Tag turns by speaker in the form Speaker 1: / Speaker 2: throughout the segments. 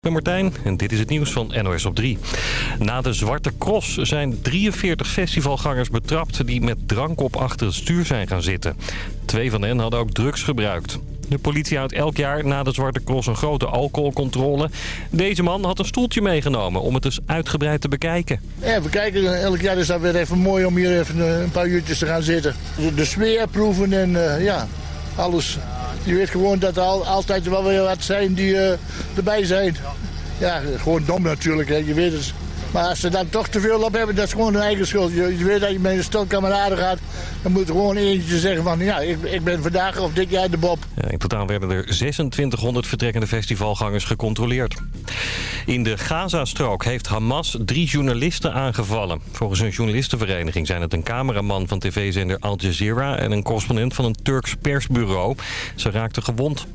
Speaker 1: Ben Martijn en dit is het nieuws van NOS op 3. Na de Zwarte Cross zijn 43 festivalgangers betrapt... die met drank op achter het stuur zijn gaan zitten. Twee van hen hadden ook drugs gebruikt. De politie houdt elk jaar na de Zwarte Cross een grote alcoholcontrole. Deze man had een stoeltje meegenomen om het dus uitgebreid te bekijken.
Speaker 2: Ja, we kijken. Elk jaar is dat weer even mooi om hier even eh, een paar uurtjes te gaan zitten. De, sfeer proeven en uh, ja, alles. Je weet gewoon dat er al, altijd wel weer wat zijn die uh, erbij zijn. Ja, gewoon dom natuurlijk, hè. je weet het. Maar als ze dan toch te veel op hebben, dat is gewoon hun eigen schuld. Je, weet dat je met een stel kameraden gaat. Dan moet er gewoon eentje zeggen van, ja, ik, ik ben vandaag of dit jaar de Bob.
Speaker 1: Ja, in totaal werden er 2600 vertrekkende festivalgangers gecontroleerd. In de Gazastrook heeft Hamas drie journalisten aangevallen. Volgens een journalistenvereniging zijn het een cameraman van tv-zender Al Jazeera... en een correspondent van een Turks persbureau. Ze raakten gewond.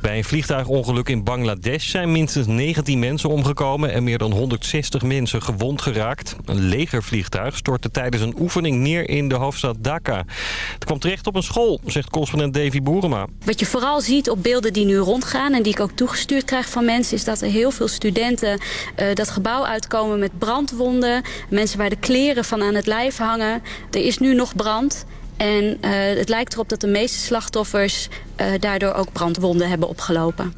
Speaker 1: Bij een vliegtuigongeluk in Bangladesh zijn minstens 19 mensen omgekomen en meer dan 160 mensen gewond geraakt. Een legervliegtuig stortte tijdens een oefening neer in de hoofdstad Dhaka. Het kwam terecht op een school, zegt correspondent Davy Boerema.
Speaker 3: Wat je vooral ziet op beelden die nu rondgaan en die ik ook toegestuurd krijg van mensen... is dat er heel veel studenten uh, dat gebouw uitkomen met brandwonden. Mensen waar de kleren van aan het lijf hangen. Er is nu nog brand. En uh, het lijkt erop dat de meeste slachtoffers uh, daardoor ook brandwonden hebben opgelopen.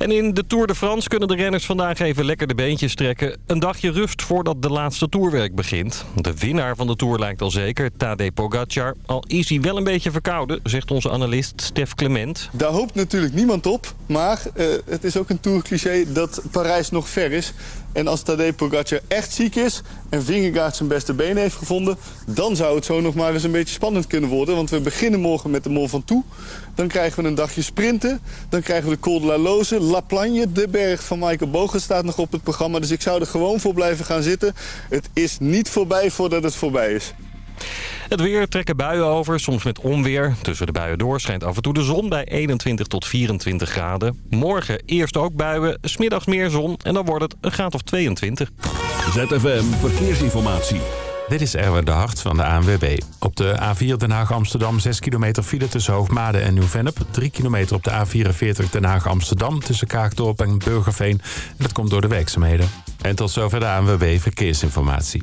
Speaker 1: En in de Tour de France kunnen de renners vandaag even lekker de beentjes trekken. Een dagje rust voordat de laatste toerwerk begint. De winnaar van de Tour lijkt al zeker, Tadej Pogacar. Al is hij wel een beetje verkouden, zegt onze analist Stef Clement.
Speaker 4: Daar hoopt natuurlijk niemand op. Maar uh, het is ook een tourcliché dat Parijs nog ver is. En als Tadej Pogacar echt ziek is en Vingegaard zijn beste benen heeft gevonden... dan zou het zo nog maar eens een beetje spannend kunnen worden. Want we beginnen morgen met de Mont Ventoux. Dan krijgen we een dagje sprinten. Dan krijgen we de Col de la Loze, La Plagne. De berg van Michael Bogen staat nog op het programma. Dus ik zou er gewoon voor blijven gaan zitten. Het is niet voorbij voordat het voorbij is.
Speaker 1: Het weer trekken buien over, soms met onweer. Tussen de buien door schijnt af en toe de zon bij 21 tot 24 graden. Morgen eerst ook buien, smiddags meer zon en dan wordt het een graad of 22.
Speaker 5: ZFM Verkeersinformatie.
Speaker 6: Dit is Erwin de Hart van de ANWB. Op de A4 Den Haag-Amsterdam 6 kilometer file tussen Hoogmade en Nieuw-Vennep. 3 kilometer op de A44 Den Haag-Amsterdam tussen Kaagdorp en Burgerveen. En dat komt door de werkzaamheden. En tot zover de ANWB Verkeersinformatie.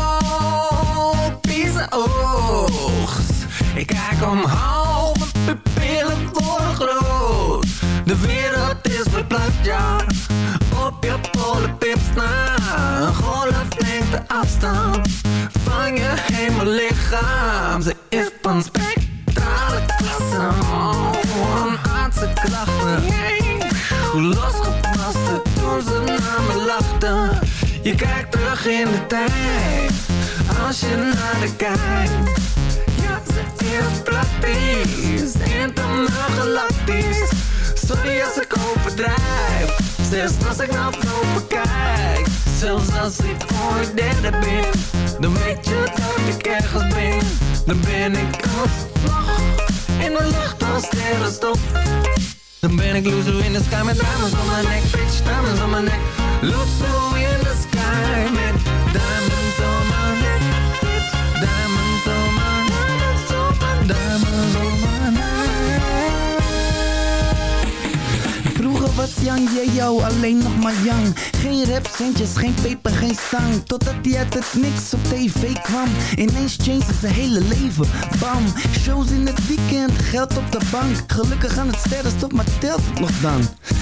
Speaker 7: Ik kijk omhoog, mijn pupillen worden groot. De wereld is verplaatst, ja. Op je polenpips na. Een golf neemt de afstand van je hemellichaam. Ze is van spectrale klasse. Een aardse klachten. Hoe losgepast toen ze naar me lachten. Je kijkt terug in de tijd als je naar de kijkt. Ja, ze is praktisch, intimaal galactisch. Sorry als ik overdrijf, zelfs als ik naar boven kijk. Zelfs als ik ooit derde ben, dan weet je dat ik ergens ben. Dan ben ik alsnog in de lucht als sterrenstof. Dan ben ik loser in the sky met diamonds on my neck, bitch, diamonds on my neck. Loser in the sky
Speaker 8: Vroeger was Yang Yeo alleen nog maar Yang Geen rapcentjes, geen peper, geen stang Totdat hij uit het niks op tv kwam. Ineens changed zijn hele leven, bam. Shows in het weekend, geld op de bank. Gelukkig aan het sterrenstof, maar telt het nog dan?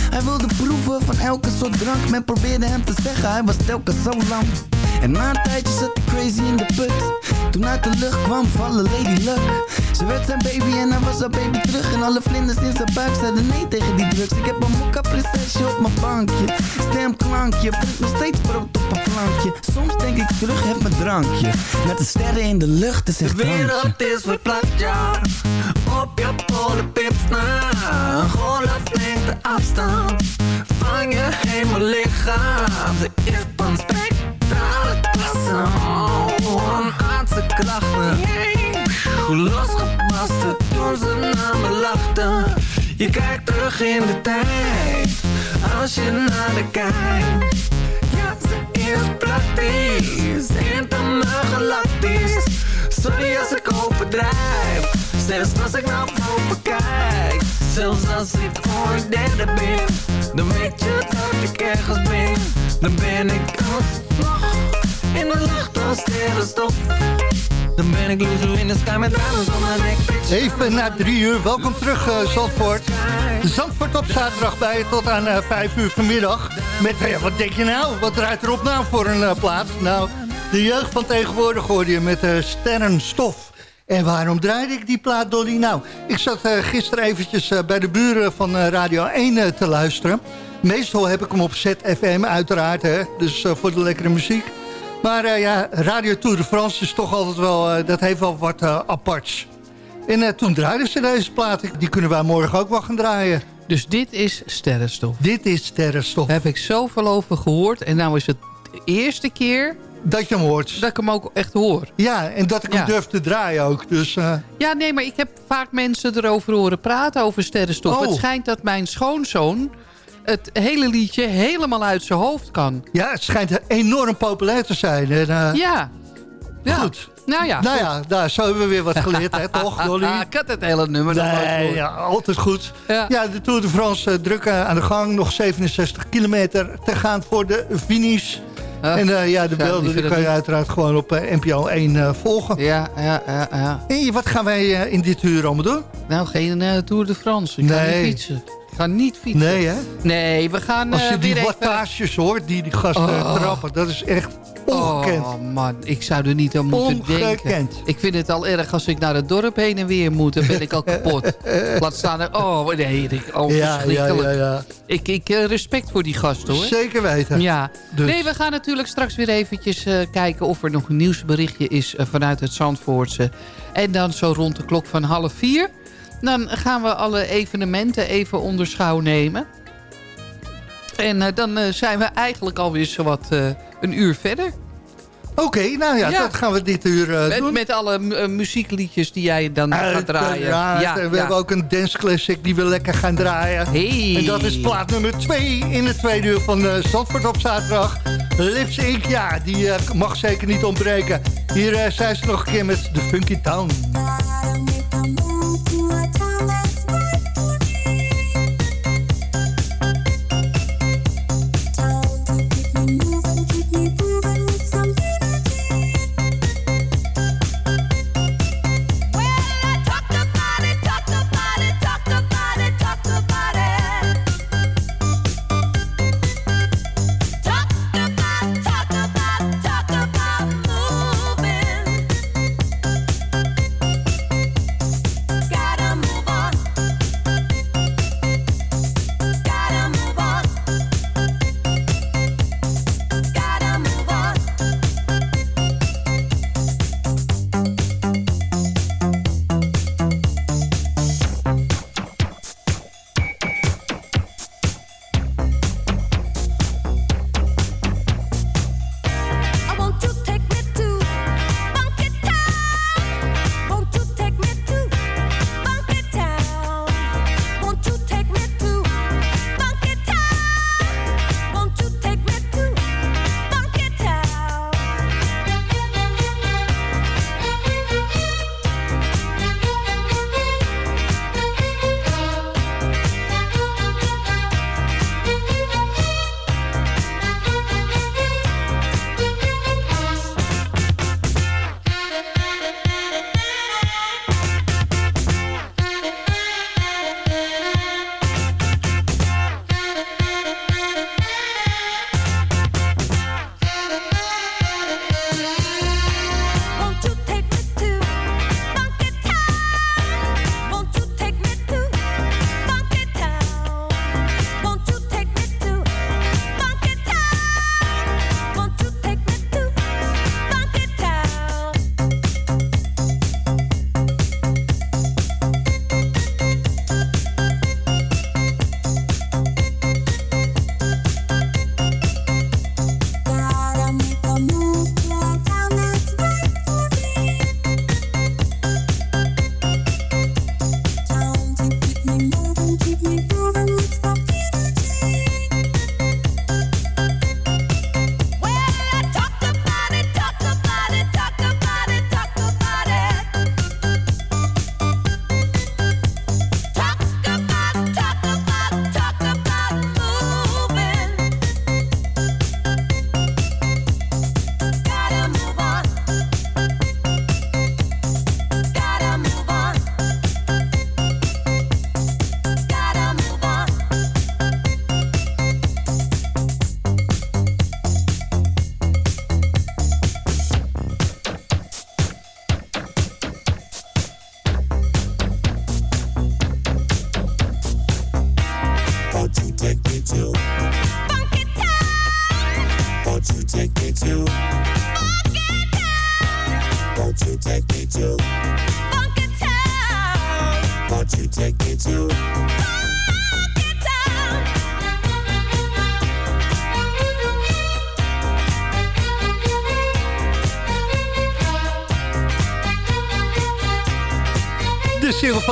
Speaker 8: Hij wilde proeven van elke soort drank. Men probeerde hem te zeggen, hij was telkens zo lang en na een tijdje zat hij crazy in de put Toen uit de lucht kwam vallen Lady Luck. Ze werd zijn baby en hij was haar baby terug. En alle vlinders in zijn buik zeiden nee tegen die drugs. Ik heb een mokka prinsesje op mijn bankje. Stemklankje, brengt nog steeds brood op een plankje. Soms denk ik terug, heb mijn drankje. Met de sterren in de lucht, is
Speaker 7: De
Speaker 8: echt drankje.
Speaker 7: wereld is verplaatst, ja. Op je polenpips na Golf neemt de afstand Van je hemellichaam Ze is van spectrale klasse Oh, een aardse krachten Hoe losgebarsten toen ze naar me lachten. Je kijkt terug in de tijd Als je naar de kijkt. Ja, ze is praktisch, helemaal galactisch Sorry als ik overdrijf, zelfs als ik naar boven kijk Zelfs als ik ooit derde ben, dan weet je dat ik ergens ben. Dan ben ik alsnog in de lucht als sterrenstof Dan ben ik loser in de sky met on my neck bitch.
Speaker 9: Even na drie uur, welkom terug uh, Zandvoort. Zandvoort op zaterdag bij je tot aan uh, vijf uur vanmiddag. Met, uh, wat denk je nou, wat draait erop nou voor een plaats? Nou, de jeugd van tegenwoordig hoorde je met sterrenstof. En waarom draaide ik die plaat, Dolly? Nou, ik zat gisteren eventjes bij de buren van Radio 1 uh, te luisteren. Meestal heb ik hem op ZFM uiteraard, hè, dus voor de lekkere muziek. Maar uh, ja, Radio Tour de France is toch altijd wel, uh, dat heeft wel wat uh, aparts. En toen draaiden ze deze plaat. Die kunnen wij morgen ook wel gaan draaien.
Speaker 10: Dus dit is sterrenstof.
Speaker 9: Dit is sterrenstof.
Speaker 10: Daar heb ik zoveel over gehoord. En nou is het de eerste keer...
Speaker 9: Dat je hem hoort.
Speaker 10: Dat ik hem ook echt hoor.
Speaker 9: Ja, en dat ik
Speaker 10: Ja.
Speaker 9: hem durf te draaien ook. Dus,
Speaker 10: Ja, nee, maar ik heb vaak mensen erover horen praten over sterrenstof.
Speaker 9: Oh.
Speaker 10: Het schijnt dat mijn schoonzoon het hele liedje helemaal uit zijn hoofd kan.
Speaker 9: ja, het schijnt enorm populair te zijn. En, uh,
Speaker 10: Ja. ja.
Speaker 9: Goed.
Speaker 10: Nou ja.
Speaker 9: Nou ja, daar zo hebben we weer wat geleerd, hè, toch, Dolly?
Speaker 10: ik had het hele nummer nog nooit
Speaker 9: Nee,
Speaker 10: gehoord.
Speaker 9: ja, altijd goed.
Speaker 10: Ja.
Speaker 9: Ja, de Tour de France uh, druk uh, aan de gang. Nog 67 kilometer te gaan voor de finish. En uh, ja, de beelden
Speaker 10: die
Speaker 9: kan je uiteraard gewoon op uh, NPO 1 uh, volgen.
Speaker 10: Ja, ja, ja, ja.
Speaker 9: En wat gaan wij in dit uur allemaal doen?
Speaker 10: Nou, geen Tour de France. Ik ga niet fietsen. Ik ga niet fietsen.
Speaker 9: Nee, hè?
Speaker 10: Nee, we gaan
Speaker 9: Als
Speaker 10: eh,
Speaker 9: je die
Speaker 10: weer even...
Speaker 9: wattages hoort die die gasten
Speaker 10: Oh.
Speaker 9: trappen, dat is echt ongekend.
Speaker 10: Oh man, ik zou er niet aan moeten denken.
Speaker 9: Ongekend.
Speaker 10: Ik vind het al erg als ik naar het dorp heen en weer moet. Dan ben ik al kapot. Laat staan er... Oh, nee, ik, oh
Speaker 9: ja, ja, ja, ja.
Speaker 10: Ik, ik eh, respect voor die gasten hoor.
Speaker 9: Zeker weten.
Speaker 10: Ja.
Speaker 9: Dus-
Speaker 10: Nee, we gaan natuurlijk straks weer eventjes eh, kijken of er nog een nieuwsberichtje is eh, vanuit het Zandvoortse. En dan zo rond de klok van half vier. Dan gaan we alle evenementen even onder schouw nemen. En eh, dan eh, zijn we eigenlijk alweer zowat eh een uur verder.
Speaker 9: Oké, nou ja,
Speaker 10: Ja.
Speaker 9: dat gaan we dit uur uh,
Speaker 10: Met,
Speaker 9: doen.
Speaker 10: met alle muziekliedjes die jij dan gaat draaien. Ja,
Speaker 9: en we
Speaker 10: ja.
Speaker 9: hebben ook een dance classic die we lekker gaan draaien.
Speaker 10: Hey.
Speaker 9: En dat is plaat nummer 2 in het tweede uur van uh, Zandvoort op zaterdag. Lips Inc. Ja, die uh, mag zeker niet ontbreken. Hier zijn ze nog een keer met de Funky Town.
Speaker 11: Me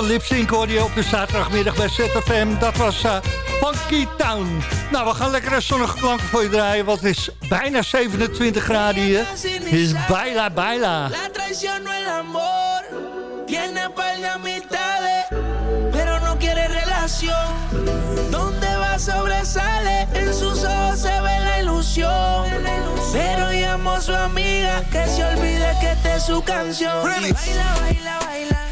Speaker 9: De single van Lip Sync hoorde je op de zaterdagmiddag bij ZFM. Dat was eh, Funky Town. Nou, we gaan lekkere zonnige klanken voor je draaien. Want het is bijna 27 graden hier. Het is baila, baila.
Speaker 11: La traición no el amor. Tiene par de amistades, pero no quiere relación. Donde va sobresale, en sus ojos se ve la ilusión. Pero llamó a su amiga que se olvide que esta es su canción. Y baila, baila, baila.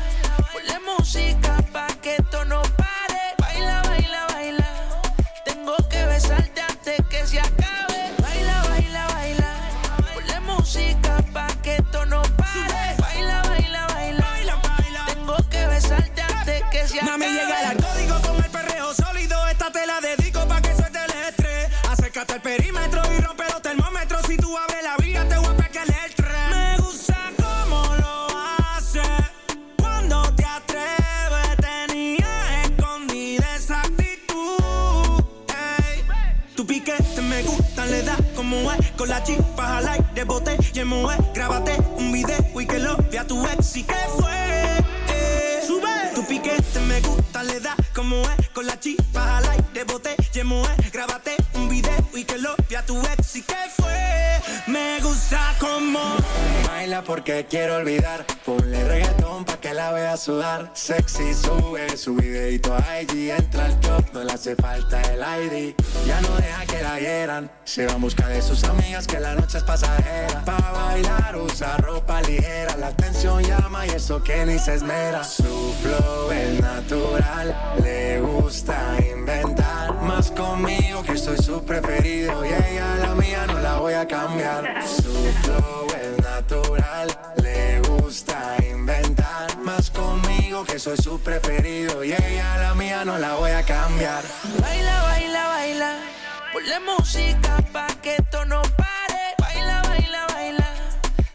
Speaker 7: Grábate un video y que lo vea tu ex. ¿Y qué fue? Me gusta como
Speaker 11: Baila porque quiero olvidar. Ponle reggaetón pa' que la vea sudar. Sexy sube su videito a IG. Entra al club, no le hace falta el ID. Ya no deja que la hieran. Se va en busca de sus amigas que la noche es pasajera. Pa' bailar usa ropa ligera. La atención llama y eso que ni se esmera. Su flow es natural. Le gusta inventar. Más conmigo que soy su preferido. Y ella la mía no la voy a cambiar. Su flow es natural. Le gusta inventar. Más conmigo que soy su preferido. Y ella la mía no la voy a cambiar. Baila, baila, baila. Ponle música pa' que esto no pare. Baila, baila, baila.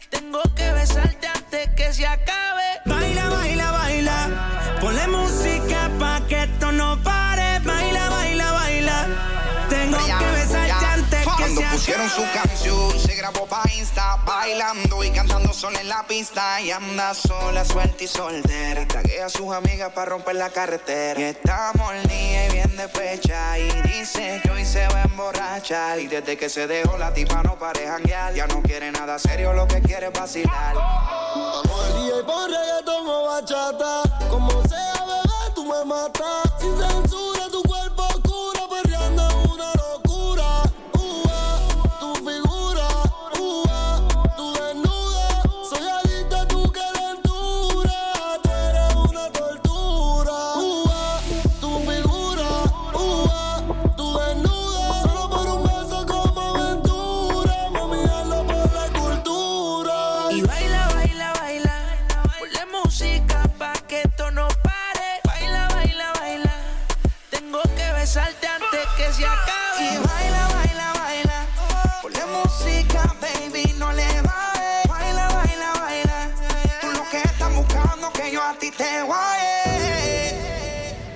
Speaker 11: Tengo que besarte antes que se acabe.
Speaker 7: Baila, baila, baila. Ponle música pa' que esto no pare.
Speaker 12: Su canción, se grabó pa' Insta, bailando y cantando sola en la pista. Y anda sola, suelta y soltera. Taguea a sus amigas para romper la carretera. Y está molida y bien despecha. Y dice que hoy se va a emborrachar. Y desde que se dejó la tipa no pare janguear. Ya no quiere nada serio, lo que quiere es vacilar.
Speaker 11: Pon reggaetón o bachata. Como sea, bebé, tú me matas. Sin censura, tu cuerpo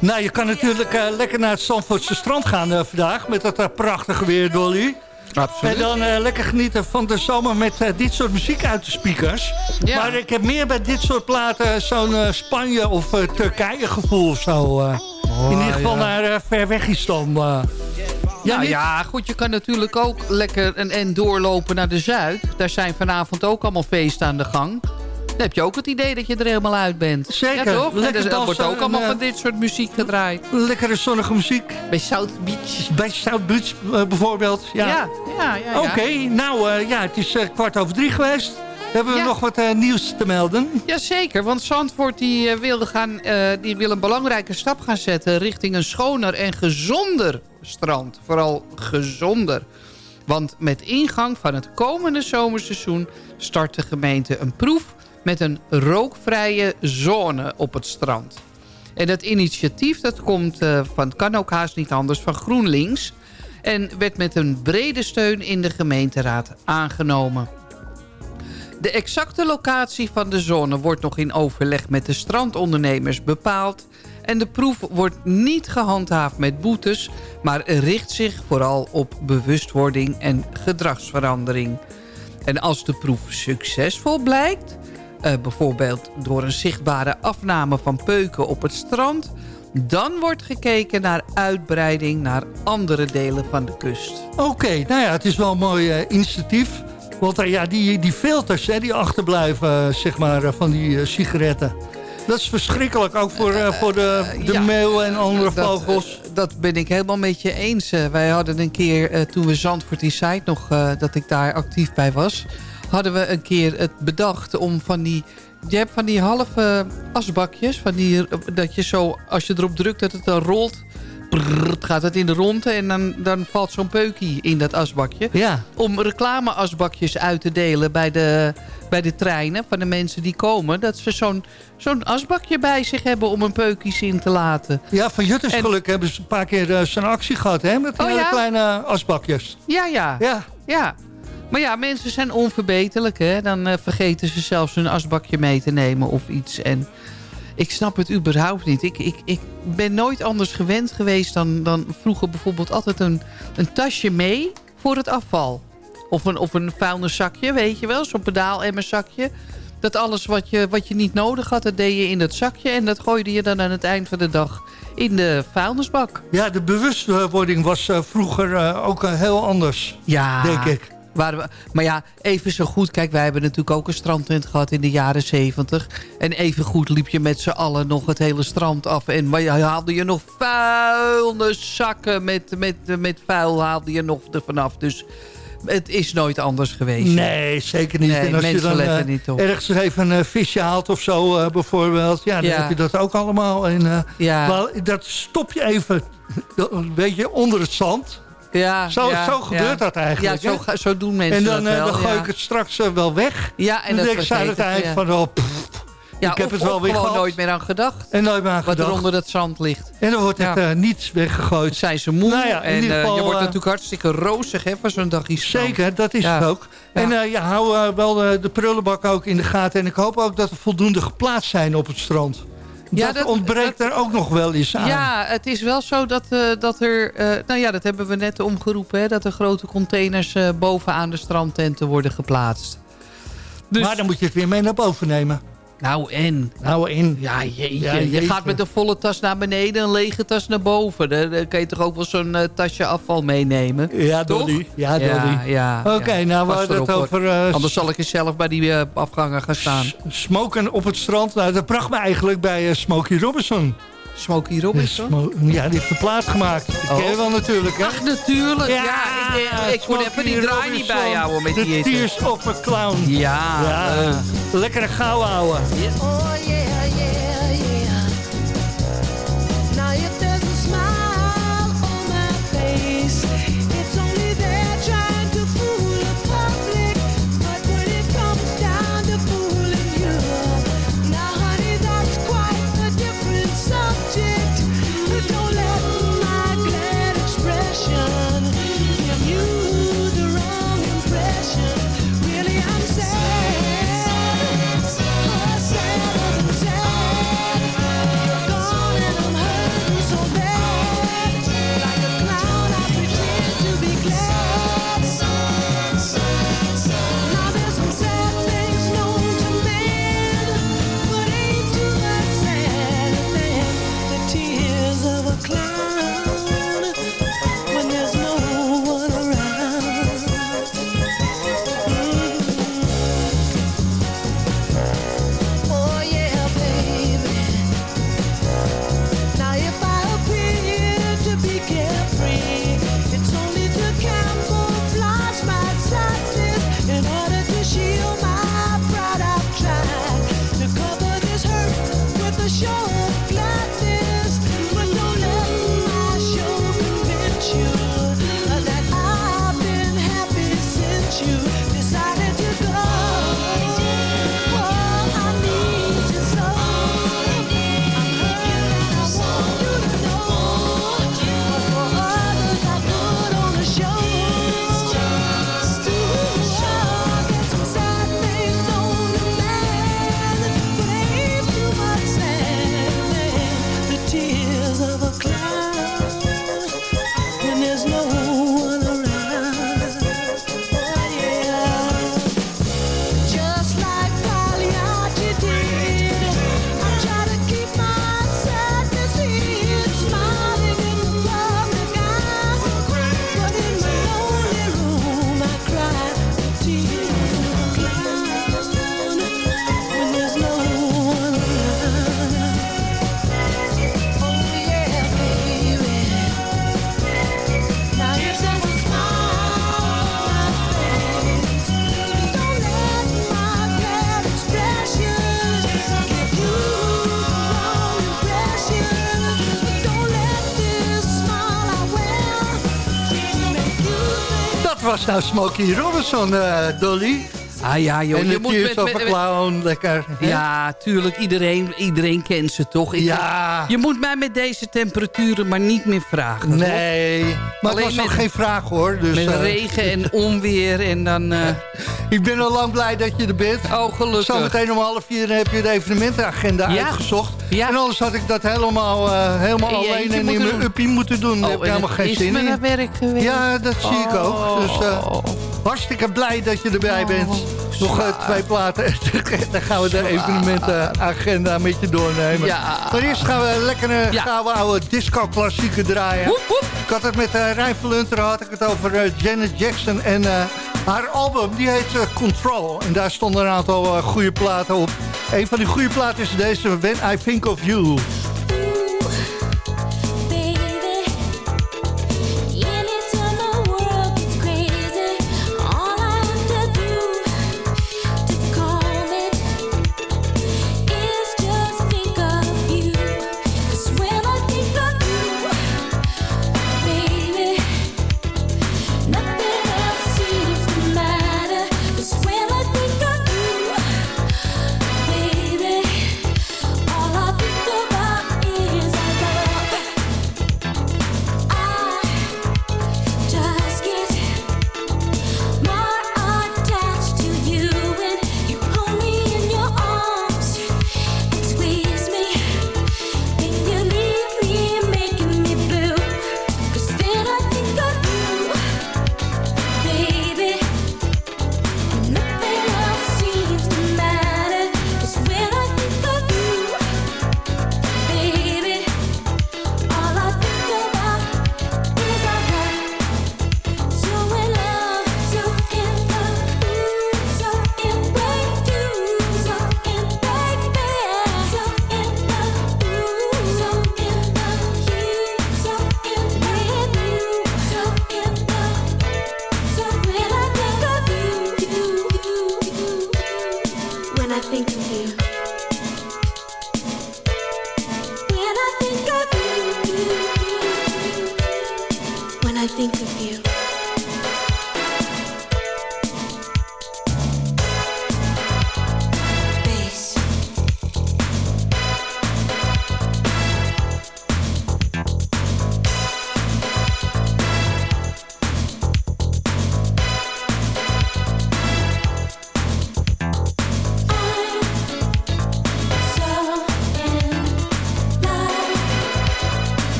Speaker 9: Nou, je kan natuurlijk eh, lekker naar het Zandvoortse strand gaan eh, vandaag... met dat eh, prachtige weer, Dolly.
Speaker 10: Absoluut.
Speaker 9: En dan lekker genieten van de zomer met dit soort muziek uit de speakers.
Speaker 10: Ja.
Speaker 9: Maar ik heb meer bij dit soort platen zo'n Spanje of Turkije gevoel of zo. eh. In ieder geval
Speaker 10: ja.
Speaker 9: naar eh, ver weg is dan. Ja,
Speaker 10: nou
Speaker 9: niet?
Speaker 10: ja, goed, je kan natuurlijk ook lekker een en doorlopen naar de Zuid. Daar zijn vanavond ook allemaal feesten aan de gang. Dan heb je ook het idee dat je er helemaal uit bent.
Speaker 9: Zeker.
Speaker 10: Ja, toch?
Speaker 9: Lekker
Speaker 10: En er wordt
Speaker 9: dansen
Speaker 10: ook allemaal
Speaker 9: en, eh,
Speaker 10: van dit soort muziek gedraaid.
Speaker 9: Lekkere zonnige muziek.
Speaker 10: Bij South Beach.
Speaker 9: Bij South Beach eh, bijvoorbeeld. Ja,
Speaker 10: Ja, ja, ja.
Speaker 9: Oké, nou eh, ja, het is kwart over drie geweest. Hebben we
Speaker 10: Ja.
Speaker 9: nog wat nieuws te melden?
Speaker 10: Jazeker, want Zandvoort die, wilde gaan, die wil een belangrijke stap gaan zetten... richting een schoner en gezonder strand. Vooral gezonder. Want met ingang van het komende zomerseizoen... start de gemeente een proef met een rookvrije zone op het strand. En dat initiatief dat komt eh, van, kan ook haast niet anders, van GroenLinks. En werd met een brede steun in de gemeenteraad aangenomen. De exacte locatie van de zone wordt nog in overleg met de strandondernemers bepaald. En de proef wordt niet gehandhaafd met boetes... maar richt zich vooral op bewustwording en gedragsverandering. En als de proef succesvol blijkt... Uh, bijvoorbeeld door een zichtbare afname van peuken op het strand... dan wordt gekeken naar uitbreiding naar andere delen van de kust.
Speaker 9: Oké, nou ja, het is wel een mooi uh, initiatief. Want uh, ja, die, die filters hè, die achterblijven zeg maar, van die sigaretten... Dat is verschrikkelijk, ook voor, uh, voor de, de ja, meeuwen en andere
Speaker 10: dat,
Speaker 9: vogels.
Speaker 10: Dat ben ik helemaal met je eens. Wij hadden een keer, uh, toen we Zandvoort Inside nog, dat ik daar actief bij was... hadden we een keer het bedacht om van die... Je hebt van die halve asbakjes, van die, dat je zo, als je erop drukt, dat het dan rolt gaat het in de ronde en dan, dan valt zo'n peukie in dat asbakje.
Speaker 9: Ja.
Speaker 10: Om reclameasbakjes uit te delen bij de, bij de treinen van de mensen die komen. Dat ze zo'n zo'n asbakje bij zich hebben om een peukies in te laten.
Speaker 9: Ja, van Juttersgeluk en... hebben ze een paar keer uh, zo'n actie gehad hè, met die
Speaker 10: oh, ja?
Speaker 9: kleine asbakjes.
Speaker 10: Ja, ja.
Speaker 9: Ja.
Speaker 10: ja. Maar ja, mensen zijn onverbeterlijk. Hè? Dan uh, vergeten ze zelfs hun asbakje mee te nemen of iets. En ik snap het überhaupt niet. Ik, ik, ik ben nooit anders gewend geweest dan, dan vroeger bijvoorbeeld altijd een, een tasje mee voor het afval. Of een, of een vuilniszakje, weet je wel. Zo'n pedaal-emmerzakje. Dat alles wat je, wat je niet nodig had, dat deed je in dat zakje. En dat gooide je dan aan het eind van de dag in de vuilnisbak.
Speaker 9: Ja, de bewustwording was uh, vroeger uh, ook heel anders,
Speaker 10: ja,
Speaker 9: denk ik.
Speaker 10: Waar we, maar ja, even zo goed. Kijk, wij hebben natuurlijk ook een strandtent gehad in de jaren zeventig. En even goed liep je met z'n allen nog het hele strand af. En maar haalde je nog vuilniszakken met, met, met vuil haalde je nog er vanaf. Dus het is nooit anders geweest.
Speaker 9: Nee, zeker niet.
Speaker 10: Nee,
Speaker 9: en als je dan uh,
Speaker 10: niet op.
Speaker 9: ergens even een visje haalt of zo uh, bijvoorbeeld. Ja, dan
Speaker 10: Ja.
Speaker 9: heb je dat ook allemaal. En,
Speaker 10: Ja.
Speaker 9: dat stop je even, een beetje onder het zand.
Speaker 10: Ja,
Speaker 9: Zo,
Speaker 10: ja,
Speaker 9: zo gebeurt
Speaker 10: ja.
Speaker 9: dat eigenlijk.
Speaker 10: Ja, zo, zo doen mensen
Speaker 9: En dan,
Speaker 10: dat
Speaker 9: eh,
Speaker 10: wel.
Speaker 9: dan gooi ik het straks eh, wel weg.
Speaker 10: Ja, en
Speaker 9: dan
Speaker 10: dat
Speaker 9: aan het eind
Speaker 10: het, ja.
Speaker 9: van... Oh, pff,
Speaker 10: Ja,
Speaker 9: ik heb
Speaker 10: of-
Speaker 9: het wel weer
Speaker 10: gewoon
Speaker 9: gehad.
Speaker 10: nooit meer aan gedacht.
Speaker 9: En nooit meer aan
Speaker 10: Wat er onder het zand ligt.
Speaker 9: En dan wordt het
Speaker 10: Ja.
Speaker 9: eh, niet weggegooid.
Speaker 10: Zijn ze moe.
Speaker 9: Nou ja,
Speaker 10: en
Speaker 9: geval,
Speaker 10: je wordt natuurlijk hartstikke rozig hè, voor zo'n dagje.
Speaker 9: Zeker, dat is
Speaker 10: Ja.
Speaker 9: het ook. En ja, hou wel de, de prullenbak ook in de gaten. En ik hoop ook dat er voldoende geplaatst zijn op het strand.
Speaker 10: Ja,
Speaker 9: dat,
Speaker 10: dat-
Speaker 9: ontbreekt er ook nog wel eens aan.
Speaker 10: Ja, het is wel zo dat, eh, dat er... eh, nou ja, dat hebben we net omgeroepen. Hè, dat er grote containers eh, bovenaan de strandtenten worden geplaatst. Dus,
Speaker 9: Maar dan moet je het weer mee naar boven nemen.
Speaker 10: Nou en?
Speaker 9: Nou in.
Speaker 10: Ja, jeetje.
Speaker 9: Ja,
Speaker 10: je gaat met een volle tas naar beneden, een lege tas naar boven. Dan, kan je toch ook wel zo'n eh, tasje afval meenemen?
Speaker 9: Ja? Dolly. Ja, Dolly.
Speaker 10: Ja, ja,
Speaker 9: Oké, nou we hadden het over eh,
Speaker 10: Anders zal ik eens zelf bij die eh, afgangen gaan staan.
Speaker 9: smoken op het strand. Nou, dat bracht me eigenlijk bij Smokey Robinson.
Speaker 10: Smokey Robinson?
Speaker 9: Smo- ja, die heeft de plaat gemaakt.
Speaker 10: Oh.
Speaker 9: ken je wel natuurlijk, hè?
Speaker 10: Ach, natuurlijk. Ja, ik, eh, ik kon even die draai niet bijhouden met die hitte.
Speaker 9: Tears of a Clown.
Speaker 10: Ja.
Speaker 9: Ja, lekkere gauw houden.
Speaker 13: Oh yeah,
Speaker 14: was nou Smokey Robinson, eh, Dolly.
Speaker 10: Ah ja, joh.
Speaker 14: en
Speaker 10: je
Speaker 14: de
Speaker 10: moet met- met-
Speaker 14: Clown, lekker. hè?
Speaker 10: Ja, tuurlijk. Iedereen, iedereen kent ze toch? Ik-
Speaker 14: Ja.
Speaker 10: Je moet mij met deze temperaturen maar niet meer vragen. hoor.
Speaker 14: Nee, maar
Speaker 10: Alleen
Speaker 14: het was
Speaker 10: met-
Speaker 14: geen vraag hoor. Dus,
Speaker 10: met
Speaker 14: eh,
Speaker 10: regen en onweer en dan... eh,
Speaker 14: Ik ben al lang blij dat je er bent.
Speaker 10: Oh, gelukkig.
Speaker 14: Zometeen om half vier heb je de evenementenagenda
Speaker 10: Ja.
Speaker 14: uitgezocht.
Speaker 10: Ja.
Speaker 14: En anders had ik dat helemaal, eh, helemaal alleen en in mijn uppie moeten doen. Daar heb
Speaker 10: oh,
Speaker 14: ik helemaal geen
Speaker 10: is
Speaker 14: zin in.
Speaker 10: naar werk geweest.
Speaker 14: Ja, dat zie ik ook. Dus
Speaker 10: Oh.
Speaker 14: Hartstikke blij dat je erbij bent. Nog eh, twee platen. dan gaan we de evenementenagenda met je doornemen.
Speaker 10: Ja.
Speaker 14: Maar eerst gaan we lekker een
Speaker 10: Ja.
Speaker 14: gouden oude disco-klassieker draaien.
Speaker 10: Woep, woep.
Speaker 14: Ik had het met uh, Rijn Verlunter, had ik het over eh, Janet Jackson. En eh, haar album, die heet eh, Control. En daar stonden een aantal eh, goede platen op. Een van die goede platen is deze, When I Think of You.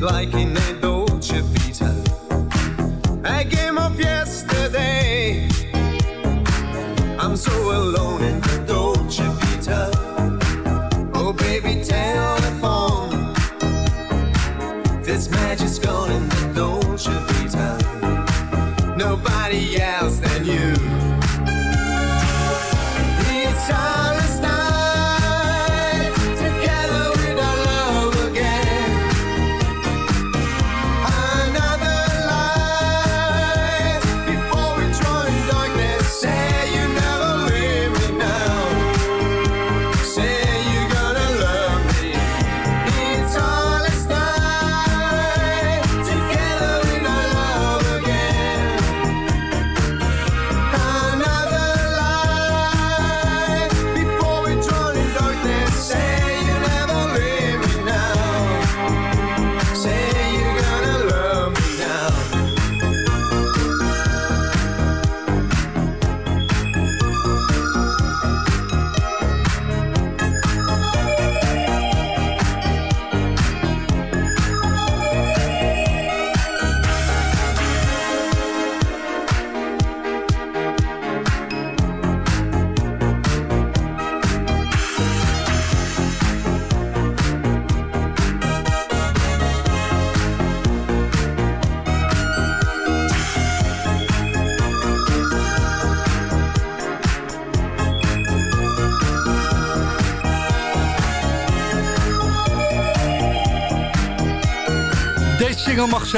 Speaker 15: Like in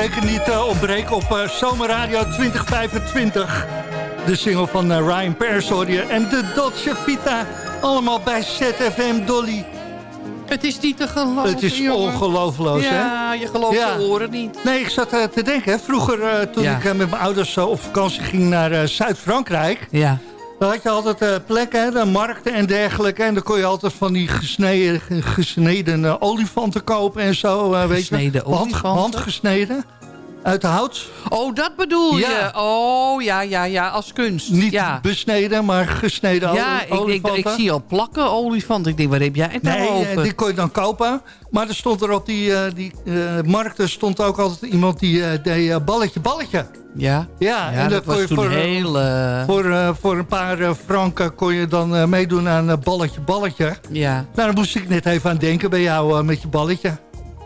Speaker 9: zeker niet eh, ontbreken op eh, Zomerradio 2025. De single van eh, Ryan je. En de Dolce Vita. Allemaal bij ZFM Dolly.
Speaker 10: Het is niet te geloven,
Speaker 9: Het is ongelooflijk, hè?
Speaker 10: Ja, je gelooft
Speaker 9: Ja.
Speaker 10: je oren niet.
Speaker 9: Nee, ik zat te denken. hè, Vroeger, toen
Speaker 10: Ja.
Speaker 9: ik met mijn ouders op vakantie ging naar Zuid-Frankrijk...
Speaker 10: Ja.
Speaker 9: Dan had je altijd eh, plekken, de markten en dergelijke. En dan kon je altijd van die gesneden, gesneden olifanten kopen en zo. eh, weet
Speaker 10: Gesneden
Speaker 9: je. Hand, handgesneden. Uit de hout.
Speaker 10: Oh, dat bedoel
Speaker 9: Ja.
Speaker 10: je? Oh, ja, ja, ja, als kunst.
Speaker 9: Niet
Speaker 10: ja.
Speaker 9: besneden, maar gesneden
Speaker 10: Ja,
Speaker 9: oli-
Speaker 10: ik, ik,
Speaker 9: olifanten.
Speaker 10: ik zie al plakken olifanten. Ik denk, waar heb jij het nou
Speaker 9: Nee,
Speaker 10: over?
Speaker 9: eh, die kon je dan kopen. Maar er stond er op die, eh, die eh, markten stond ook altijd iemand die eh, deed balletje, balletje.
Speaker 10: Ja,
Speaker 9: Ja,
Speaker 10: Ja,
Speaker 9: en
Speaker 10: dat
Speaker 9: kon
Speaker 10: was
Speaker 9: je
Speaker 10: toen
Speaker 9: voor,
Speaker 10: heel...
Speaker 9: Voor, voor een paar franken kon je dan meedoen aan balletje, balletje.
Speaker 10: ja.
Speaker 9: Nou, daar moest ik net even aan denken bij jou met je balletje.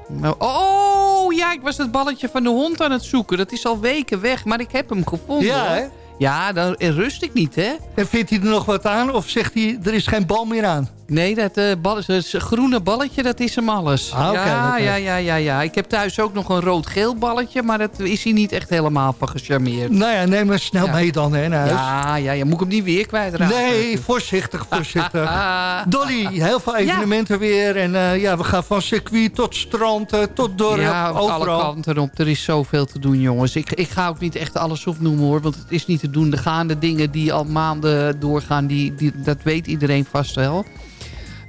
Speaker 10: Nou, Oh, ja, ik was het balletje van de hond aan het zoeken. Dat is al weken weg, maar ik heb hem gevonden.
Speaker 9: Ja, hè?
Speaker 10: Ja, dan rust ik niet, hè?
Speaker 9: En vindt hij er nog wat aan of zegt hij, er is geen bal meer aan?
Speaker 10: Nee, dat, eh, bal, dat groene balletje, dat is hem alles.
Speaker 9: Ah,
Speaker 10: ja, ja, ja, ja, ja. Ik heb thuis ook nog een rood-geel balletje, maar dat is hij niet echt helemaal van gecharmeerd.
Speaker 9: Nou ja, neem hem snel
Speaker 10: Ja.
Speaker 9: mee dan hè, naar huis.
Speaker 10: Ja, ja, ja, moet ik hem niet weer kwijtraken.
Speaker 9: Nee, voorzichtig, voorzichtig.
Speaker 10: Ah.
Speaker 9: Dolly, heel veel evenementen weer. En eh, ja, we gaan van circuit tot strand, eh, tot dorp,
Speaker 10: ja, op alle
Speaker 9: overal.
Speaker 10: kanten op. Er is zoveel te doen, jongens. Ik, ik ga ook niet echt alles opnoemen, hoor. Want het is niet te doen. De gaande dingen die al maanden doorgaan, die, die, dat weet iedereen vast wel.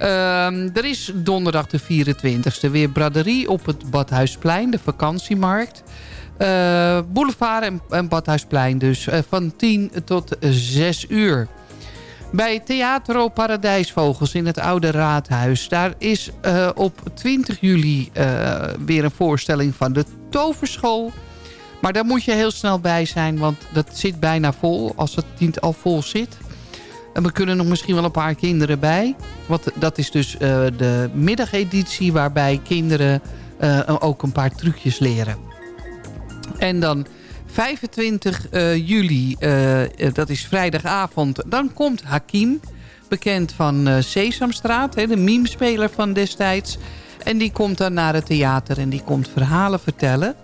Speaker 10: Ehm, er is donderdag de 24e weer braderie op het Badhuisplein, de vakantiemarkt. Eh, boulevard en, Badhuisplein dus, eh, van 10 tot 6 uur. Bij Theatro Paradijsvogels in het Oude Raadhuis. Daar is eh, op 20 juli weer een voorstelling van de Toverschool. Maar daar moet je heel snel bij zijn, want dat zit bijna vol. Als het niet al vol zit. En we kunnen nog misschien wel een paar kinderen bij. Want dat is dus eh, de middageditie waarbij kinderen eh, ook een paar trucjes leren. En dan 25 eh, juli, dat is vrijdagavond, dan komt Hakim. Bekend van Sesamstraat, de memespeler van destijds. En die komt dan naar het theater en die komt verhalen vertellen.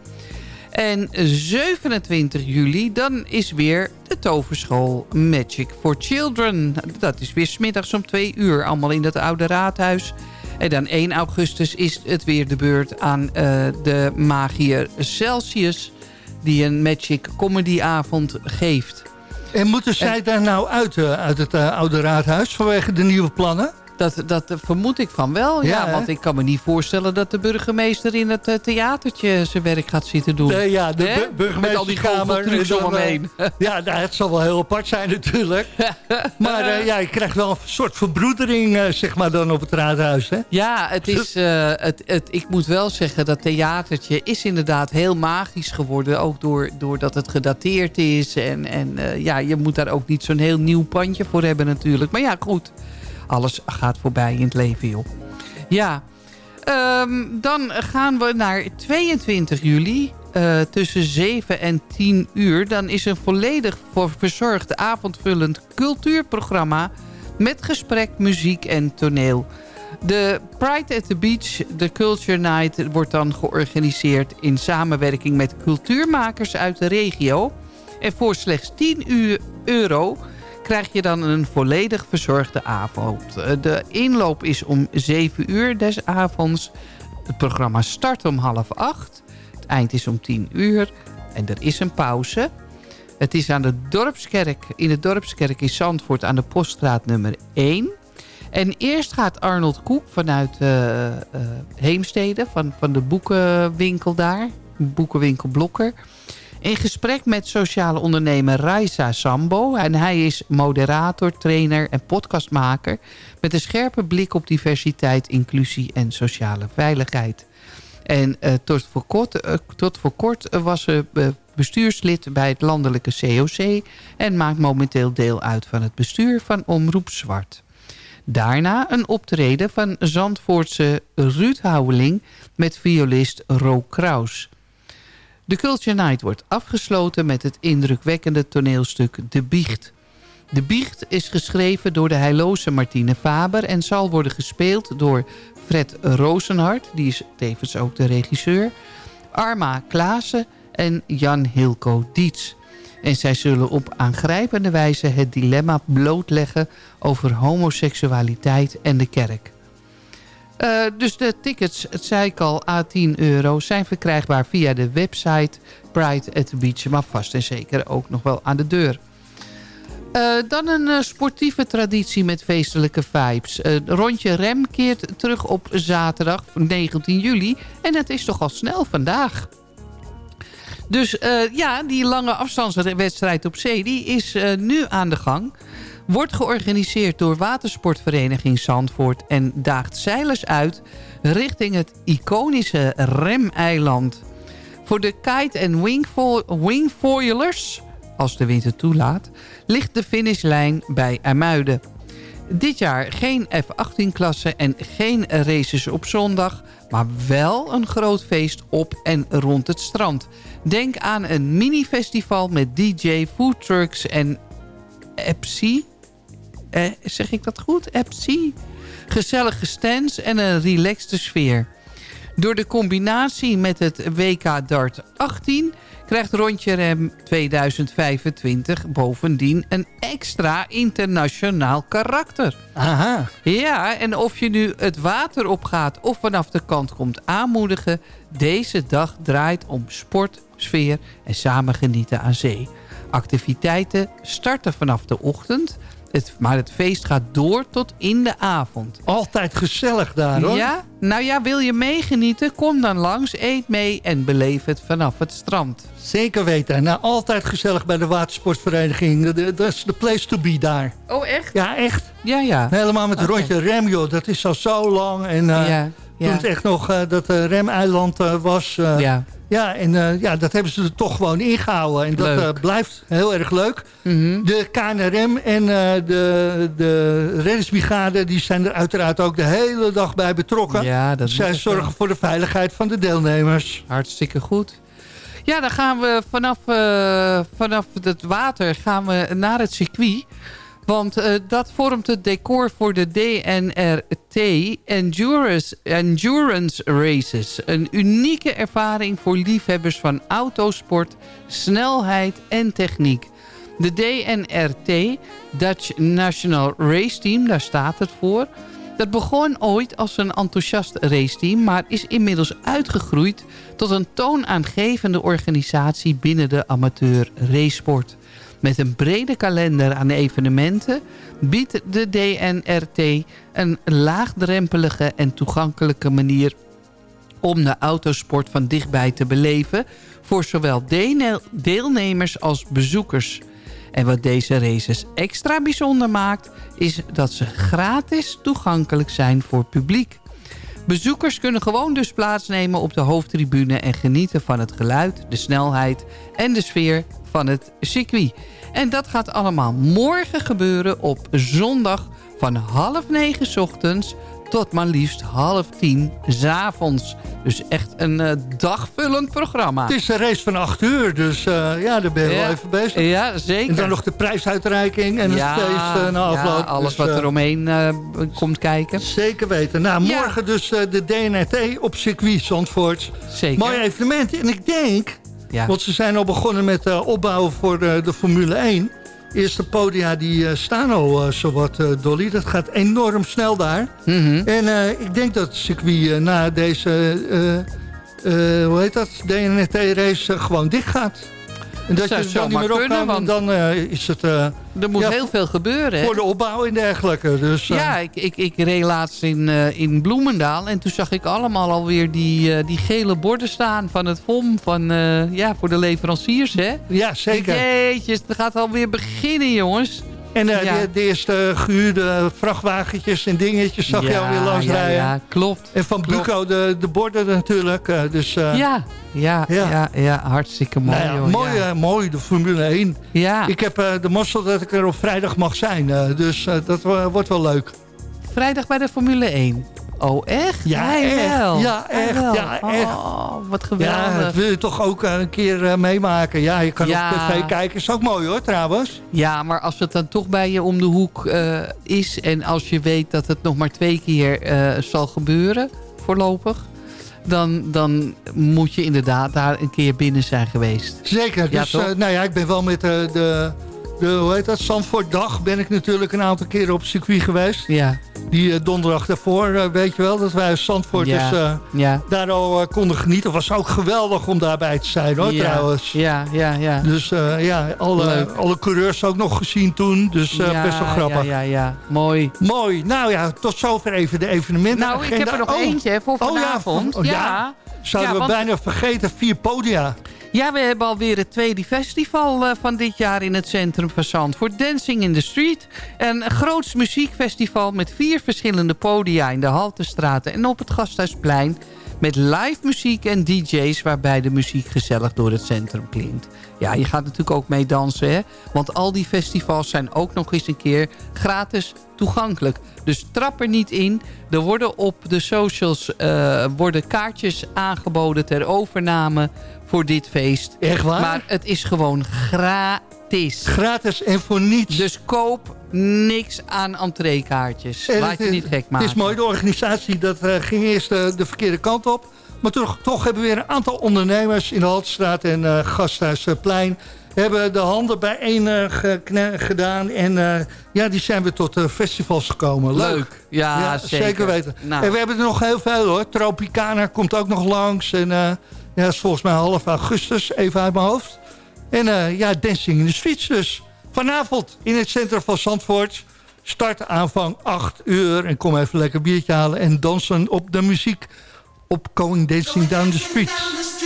Speaker 10: En 27 juli, dan is weer de toverschool Magic for Children. Dat is weer smiddags om 2 uur, allemaal in dat oude raadhuis. En dan 1 augustus is het weer de beurt aan eh, de magier Celsius... die een Magic Comedyavond geeft.
Speaker 9: En moeten zij daar nou uit, eh, uit het eh, oude raadhuis vanwege de nieuwe plannen?
Speaker 10: Dat, dat vermoed ik van wel, ja. Want ik kan me niet voorstellen dat de burgemeester in het eh, theatertje zijn werk gaat zitten doen.
Speaker 9: Nee, ja, de
Speaker 10: Hè?
Speaker 9: bu-
Speaker 10: Met al die
Speaker 9: en
Speaker 10: om hem
Speaker 9: eh,
Speaker 10: heen.
Speaker 9: Ja, nou, het zal wel heel apart zijn natuurlijk. maar eh, ja, je krijgt wel een soort verbroedering, zeg maar, dan op het raadhuis, hè?
Speaker 10: Ja, het is, het, het, ik moet wel zeggen, dat theatertje is inderdaad heel magisch geworden. Ook door, doordat het gedateerd is. En, en ja, je moet daar ook niet zo'n heel nieuw pandje voor hebben natuurlijk. Maar ja, goed. Alles gaat voorbij in het leven, joh. Ja, Ehm, dan gaan we naar 22 juli. eh, tussen 7 en 10 uur. Dan is een volledig voor verzorgd avondvullend cultuurprogramma... met gesprek, muziek en toneel. De Pride at the Beach, de Culture Night... wordt dan georganiseerd in samenwerking met cultuurmakers uit de regio. En voor slechts 10 uur euro krijg je dan een volledig verzorgde avond. Eh, De inloop is om 7 uur des avonds. Het programma start om half 8. Het eind is om 10 uur. En er is een pauze. Het is aan de Dorpskerk, in de Dorpskerk in Zandvoort aan de poststraat nummer 1. En eerst gaat Arnold Koek vanuit eh, eh, Heemstede, van, van de boekenwinkel daar. Boekenwinkel Blokker. In gesprek met sociale ondernemer Raisa Sambo. En hij is moderator, trainer en podcastmaker... met een scherpe blik op diversiteit, inclusie en sociale veiligheid. En eh, tot, voor kort, eh, tot voor kort was ze eh, bestuurslid bij het landelijke COC... en maakt momenteel deel uit van het bestuur van Omroep Zwart. Daarna een optreden van Zandvoortse Ruud Houweling... met violist Ro Kraus... De Culture Night wordt afgesloten met het indrukwekkende toneelstuk De Biecht. De Biecht is geschreven door de heilloze Martine Faber... en zal worden gespeeld door Fred Rozenhart, die is tevens ook de regisseur... Arma Klaassen en Jan Hilco Dietz. En zij zullen op aangrijpende wijze het dilemma blootleggen... over homoseksualiteit en de kerk. Uh, dus de tickets, het zei ik al, A10 euro... zijn verkrijgbaar via de website Pride at the Beach... maar vast en zeker ook nog wel aan de deur. Uh, dan een uh, sportieve traditie met feestelijke vibes. rondje Rem keert terug op zaterdag 19 juli... en het is toch al snel vandaag. Dus ja, die lange afstandswedstrijd op zee... die is nu aan de gang wordt georganiseerd door watersportvereniging Zandvoort... en daagt zeilers uit richting het iconische Remeiland. Voor de kite- en wingfoilers, als de wind het toelaat... ligt de finishlijn bij Amuiden. Dit jaar geen F-18-klasse en geen races op zondag... maar wel een groot feest op en rond het strand. Denk aan een mini-festival met DJ, foodtrucks en Epsi. Eh, zeg ik dat goed? Epsi. Gezellige stands en een relaxte sfeer. Door de combinatie met het WK Dart 18 krijgt Rondje Rem 2025 bovendien een extra internationaal karakter.
Speaker 9: Aha.
Speaker 10: Ja, en of je nu het water opgaat of vanaf de kant komt aanmoedigen... deze dag draait om sport, sfeer en samen genieten aan zee. Activiteiten starten vanaf de ochtend Het, maar het feest gaat door tot in de avond.
Speaker 9: Altijd gezellig daar, hoor.
Speaker 10: Ja? Nou ja, wil je meegenieten? Kom dan langs, eet mee en beleef het vanaf het strand.
Speaker 9: Zeker weten. Nou, altijd gezellig bij de watersportvereniging. Dat is de place to be daar.
Speaker 10: Oh, echt?
Speaker 9: Ja, echt.
Speaker 10: Ja, ja.
Speaker 9: Helemaal met
Speaker 10: Oké.
Speaker 9: rondje rem, joh. Dat is al zo lang. En eh,
Speaker 10: Ja, ja.
Speaker 9: toen het echt nog eh, dat uh, remeiland eh, was. eh,
Speaker 10: Ja.
Speaker 9: Ja, en eh, ja, dat hebben ze er toch gewoon ingehouden. En dat eh, blijft heel erg leuk.
Speaker 10: Mhm.
Speaker 9: De KNRM en eh, de, de reddingsbrigade... die zijn er uiteraard ook de hele dag bij betrokken.
Speaker 10: Ja, dat
Speaker 9: Zij zorgen
Speaker 10: wel.
Speaker 9: voor de veiligheid van de deelnemers.
Speaker 10: Hartstikke goed. Ja, dan gaan we vanaf, vanaf het water gaan we naar het circuit. Want eh, dat vormt het decor voor de DNRT Endurance, Endurance Races. Een unieke ervaring voor liefhebbers van autosport, snelheid en techniek. De DNRT, Dutch National Race Team, daar staat het voor... Dat begon ooit als een enthousiast raceteam... maar is inmiddels uitgegroeid tot een toonaangevende organisatie... binnen de amateur racesport. Met een brede kalender aan evenementen... biedt de DNRT een laagdrempelige en toegankelijke manier... om de autosport van dichtbij te beleven... voor zowel deelnemers als bezoekers... En wat deze races extra bijzonder maakt... is dat ze gratis toegankelijk zijn voor publiek. Bezoekers kunnen gewoon dus plaatsnemen op de hoofdtribune... en genieten van het geluid, de snelheid en de sfeer van het circuit. En dat gaat allemaal morgen gebeuren op zondag van half negen ochtends... tot maar liefst half tien 's avonds. Dus echt een eh, dagvullend programma.
Speaker 9: Het is een race van 8 uur, dus eh, ja, daar ben je
Speaker 10: Ja.
Speaker 9: wel even bezig.
Speaker 10: Ja, zeker.
Speaker 9: En dan nog de prijsuitreiking en
Speaker 10: Ja,
Speaker 9: het feest eh, na afloop.
Speaker 10: ja, alles
Speaker 9: Dus,
Speaker 10: wat er omheen komt kijken.
Speaker 9: Zeker weten. Nou, morgen dus de DNRT op circuit Zandvoort.
Speaker 10: Zeker.
Speaker 9: Mooi evenement. En ik denk,
Speaker 10: Ja.
Speaker 9: want ze zijn al begonnen met eh, opbouwen voor de, de Formule 1. Eerste podia die eh, staan al eh, zowat, Dolly. Dat gaat enorm snel daar.
Speaker 10: Mhm.
Speaker 9: En ik denk dat het circuit na deze, hoe heet dat, DNRT-race gewoon dicht gaat. En dat je dan niet meer op
Speaker 10: kunnen,
Speaker 9: kan,
Speaker 10: want-
Speaker 9: dan is het
Speaker 10: Er moet
Speaker 9: Ja,
Speaker 10: heel veel gebeuren.
Speaker 9: voor de opbouw en dergelijke. Dus, eh,
Speaker 10: Ja, ik, ik, ik reed laatst in, eh, in Bloemendaal. En toen zag ik allemaal alweer die, eh, die gele borden staan van het FOM. Van, eh, ja, voor de leveranciers, hè?
Speaker 9: ja, zeker.
Speaker 10: Jeetjes, het gaat alweer beginnen, jongens.
Speaker 9: En eh,
Speaker 10: Ja.
Speaker 9: de, de eerste gehuurde vrachtwagentjes en dingetjes zag je
Speaker 10: Ja,
Speaker 9: alweer langs
Speaker 10: ja,
Speaker 9: rijden.
Speaker 10: Ja, klopt.
Speaker 9: En van
Speaker 10: klopt.
Speaker 9: Buco de, de borden natuurlijk. eh, dus, eh,
Speaker 10: Ja, ja,
Speaker 9: Ja.
Speaker 10: ja. Hartstikke mooi,
Speaker 9: nou
Speaker 10: joh,
Speaker 9: mooi, mooi, de Formule 1.
Speaker 10: Ja,
Speaker 9: Ik heb de mazzel dat ik er op vrijdag mag zijn. dus dat wordt wel leuk.
Speaker 10: vrijdag bij de Formule 1. Oh, echt?
Speaker 9: Ja, echt.
Speaker 10: wel?
Speaker 9: Ja, echt.
Speaker 10: wel?
Speaker 9: Ja, echt.
Speaker 10: Oh, wat
Speaker 9: Ja,
Speaker 10: geweldig.
Speaker 9: dat wil je toch ook eh, een keer eh, meemaken. Ja, je kan
Speaker 10: Ja.
Speaker 9: op tv kijken. Is ook mooi hoor, trouwens.
Speaker 10: Ja, maar als het dan toch bij je om de hoek eh, is... en als je weet dat het nog maar twee keer zal gebeuren, voorlopig... Dan, dan moet je inderdaad daar een keer binnen zijn geweest.
Speaker 9: Zeker.
Speaker 10: Ja,
Speaker 9: dus nou ja, ik ben wel met de, de, hoe heet dat, Zandvoortdag ben ik natuurlijk een aantal keren op het circuit geweest.
Speaker 10: Ja,
Speaker 9: Die eh, donderdag daarvoor, eh, weet je wel, dat wij als Zandvoort
Speaker 10: Ja.
Speaker 9: dus, eh,
Speaker 10: ja.
Speaker 9: daar al konden genieten. was ook geweldig om daarbij te zijn hoor,
Speaker 10: ja,
Speaker 9: trouwens.
Speaker 10: Ja, ja, ja.
Speaker 9: Dus eh, ja, alle,
Speaker 10: Leuk.
Speaker 9: alle coureurs ook nog gezien toen. Dus eh,
Speaker 10: ja,
Speaker 9: best wel grappig.
Speaker 10: Ja, ja, ja. Mooi.
Speaker 9: Mooi. Nou ja, tot zover even de evenementen.
Speaker 10: Nou, ik heb er nog
Speaker 9: oh.
Speaker 10: eentje voor
Speaker 9: Oh, ja,
Speaker 10: vanavond.
Speaker 9: van- oh, ja. Zouden
Speaker 10: Ja,
Speaker 9: we
Speaker 10: want-
Speaker 9: bijna vergeten, vier podia.
Speaker 10: Ja, we hebben alweer het tweede festival eh, van dit jaar in het centrum van Zandvoort. Dancing in the Street. Een groots muziekfestival met vier verschillende podia in de Haltestraten en op het Gasthuisplein. Met live muziek en dj's waarbij de muziek gezellig door het centrum klinkt. Ja, je gaat natuurlijk ook mee dansen, hè? Want al die festivals zijn ook nog eens een keer gratis toegankelijk. Dus trap er niet in. Er worden op de socials eh, worden kaartjes aangeboden ter overname voor dit feest.
Speaker 9: Echt waar?
Speaker 10: Maar het is gewoon gratis.
Speaker 9: Gratis en voor niets.
Speaker 10: Dus koop niks aan entreekaartjes.
Speaker 9: En
Speaker 10: Laat
Speaker 9: het
Speaker 10: je niet gek maken.
Speaker 9: Het is mooi, de organisatie dat, eh, ging eerst eh, de verkeerde kant op. Maar toch, toch hebben we weer een aantal ondernemers in de Haltestraat en eh Gasthuisplein... hebben de handen bijeen gekne- gedaan. En ja, die zijn weer tot festivals gekomen. Leuk.
Speaker 10: Leuk. Ja, zeker.
Speaker 9: weten.
Speaker 10: Nou.
Speaker 9: En we hebben er nog heel veel hoor. Tropicana komt ook nog langs. En ja, dat is volgens mij half augustus, even uit mijn hoofd. En eh, ja, Dancing in the Streets dus. Vanavond in het centrum van Zandvoort. Start aanvang 8 uur. En kom even lekker biertje halen en dansen op de muziek. Op
Speaker 13: Going Dancing Down the
Speaker 9: Streets.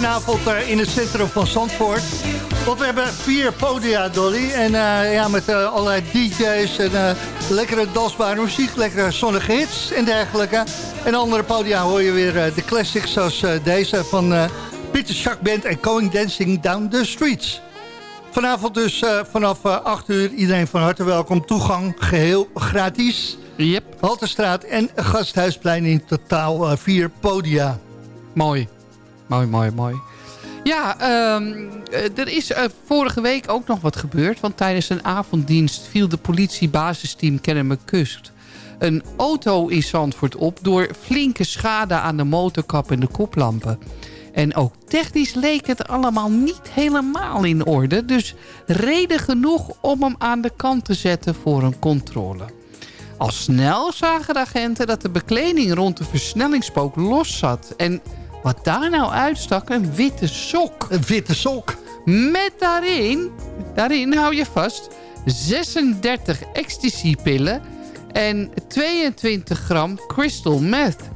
Speaker 9: Vanavond eh, in het centrum van Zandvoort. Want we hebben vier podia, Dolly. En eh, ja, met eh, allerlei DJ's en lekkere dansbare muziek, lekkere zonnige hits en dergelijke. En andere podia hoor je weer de classics zoals deze van Pieter Schack Band en Going Dancing Down the Streets. Vanavond dus vanaf eh, 8 uur iedereen van harte welkom. Toegang geheel gratis.
Speaker 10: Yep.
Speaker 9: Halterstraat en Gasthuisplein in totaal vier podia.
Speaker 10: Mooi. Mooi, mooi, mooi. Ja, ehm, eh, er is eh, vorige week ook nog wat gebeurd. Want tijdens een avonddienst viel de politiebasisteam Kennemerkust... een auto in Zandvoort op... door flinke schade aan de motorkap en de koplampen. En ook technisch leek het allemaal niet helemaal in orde. Dus reden genoeg om hem aan de kant te zetten voor een controle. Al snel zagen de agenten dat de bekleding rond de versnellingspook los zat. En wat daar nou uitstak, een witte sok.
Speaker 9: Een witte sok?
Speaker 10: Met daarin, daarin hou je vast, 36 ecstasy-pillen en 22 gram crystal meth.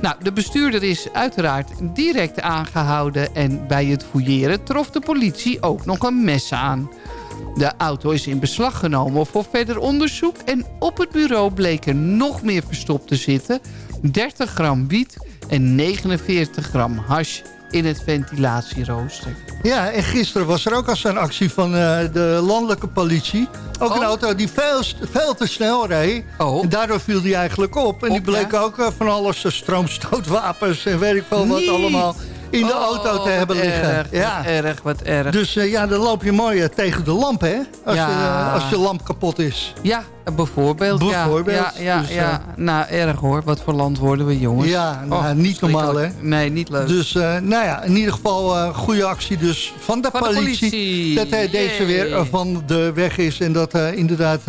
Speaker 10: Nou, de bestuurder is uiteraard direct aangehouden... en bij het fouilleren trof de politie ook nog een mes aan. De auto is in beslag genomen voor verder onderzoek... en op het bureau bleek er nog meer verstopt te zitten. 30 gram wiet en 49 gram hash in het ventilatierooster.
Speaker 9: Ja, en gisteren was er ook al zo'n actie van eh, de landelijke politie. Ook een auto die veel, veel te snel reed. En daardoor viel die eigenlijk op. En die bleek ook eh, van alles uh, stroomstootwapens en weet ik veel wat allemaal in de
Speaker 10: Oh,
Speaker 9: auto te hebben liggen.
Speaker 10: erg,
Speaker 9: ja.
Speaker 10: wat erg, wat erg.
Speaker 9: Dus eh, ja, dan loop je mooi eh, tegen de lamp, hè? Als,
Speaker 10: Ja.
Speaker 9: je, eh, als je lamp kapot is.
Speaker 10: Ja, bijvoorbeeld. ja.
Speaker 9: Bijvoorbeeld,
Speaker 10: Ja, ja,
Speaker 9: dus,
Speaker 10: ja.
Speaker 9: eh,
Speaker 10: nou, erg hoor. Wat voor land worden we, jongens.
Speaker 9: Ja, nou,
Speaker 10: Oh,
Speaker 9: niet normaal, hè?
Speaker 10: Nee, niet leuk.
Speaker 9: Dus eh, nou ja, in ieder geval eh goede actie dus van de,
Speaker 10: Van de
Speaker 9: politie. Dat eh, deze weer van de weg is. En dat inderdaad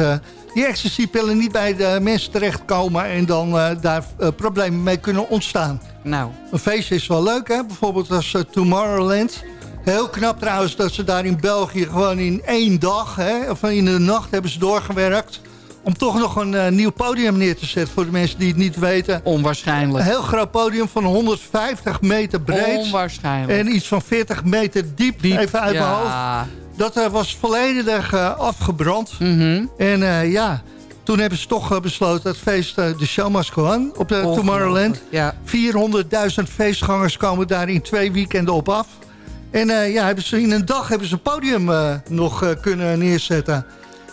Speaker 9: die ecstasypillen niet bij de mensen terechtkomen. En dan daar problemen mee kunnen ontstaan.
Speaker 10: Nou.
Speaker 9: Een feestje is wel leuk, hè? Bijvoorbeeld als Tomorrowland. Heel knap trouwens dat ze daar in België gewoon in één dag, hè, of in de nacht hebben ze doorgewerkt. Om toch nog een eh, nieuw podium neer te zetten voor de mensen die het niet weten.
Speaker 10: Onwaarschijnlijk.
Speaker 9: Een heel groot podium van 150 meter breed.
Speaker 10: Onwaarschijnlijk.
Speaker 9: En iets van 40 meter diep, even uit mijn hoofd. Dat eh, was volledig eh, afgebrand.
Speaker 10: Mhm.
Speaker 9: En ja, toen hebben ze toch besloten dat het feest de show must go on op de Tomorrowland.
Speaker 10: Ja.
Speaker 9: 400.000 feestgangers komen daar in twee weekenden op af. En ja, hebben ze in een dag hebben ze een podium nog kunnen neerzetten.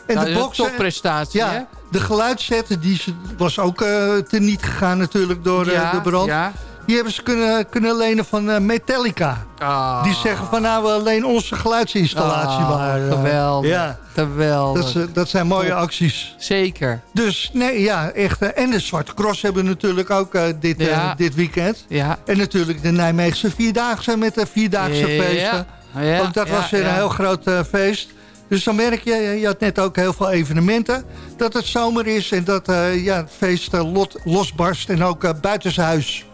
Speaker 9: En
Speaker 10: Nou,
Speaker 9: de boxen,
Speaker 10: een topprestatie, hè?
Speaker 9: ja, de geluidszetten die was ook eh teniet gegaan natuurlijk door eh,
Speaker 10: Ja,
Speaker 9: de brand.
Speaker 10: ja.
Speaker 9: Die hebben ze kunnen, kunnen lenen van eh, Metallica.
Speaker 10: Ah.
Speaker 9: Die zeggen van nou, we alleen onze geluidsinstallatie
Speaker 10: Ah,
Speaker 9: maar.
Speaker 10: geweldig.
Speaker 9: Ja,
Speaker 10: Geweldig.
Speaker 9: dat, dat zijn mooie
Speaker 10: Top.
Speaker 9: acties.
Speaker 10: Zeker.
Speaker 9: Dus nee, ja, echt. en de Zwarte Cross hebben natuurlijk ook dit, dit weekend.
Speaker 10: Ja.
Speaker 9: En natuurlijk de Nijmeegse Vierdaagse met de Vierdaagse feesten.
Speaker 10: Ja,
Speaker 9: ook dat was weer een heel groot feest. Dus dan merk je, je had net ook heel veel evenementen. Dat het zomer is en dat eh, ja, het feest eh, lot, losbarst. En ook uh, buitenshuis.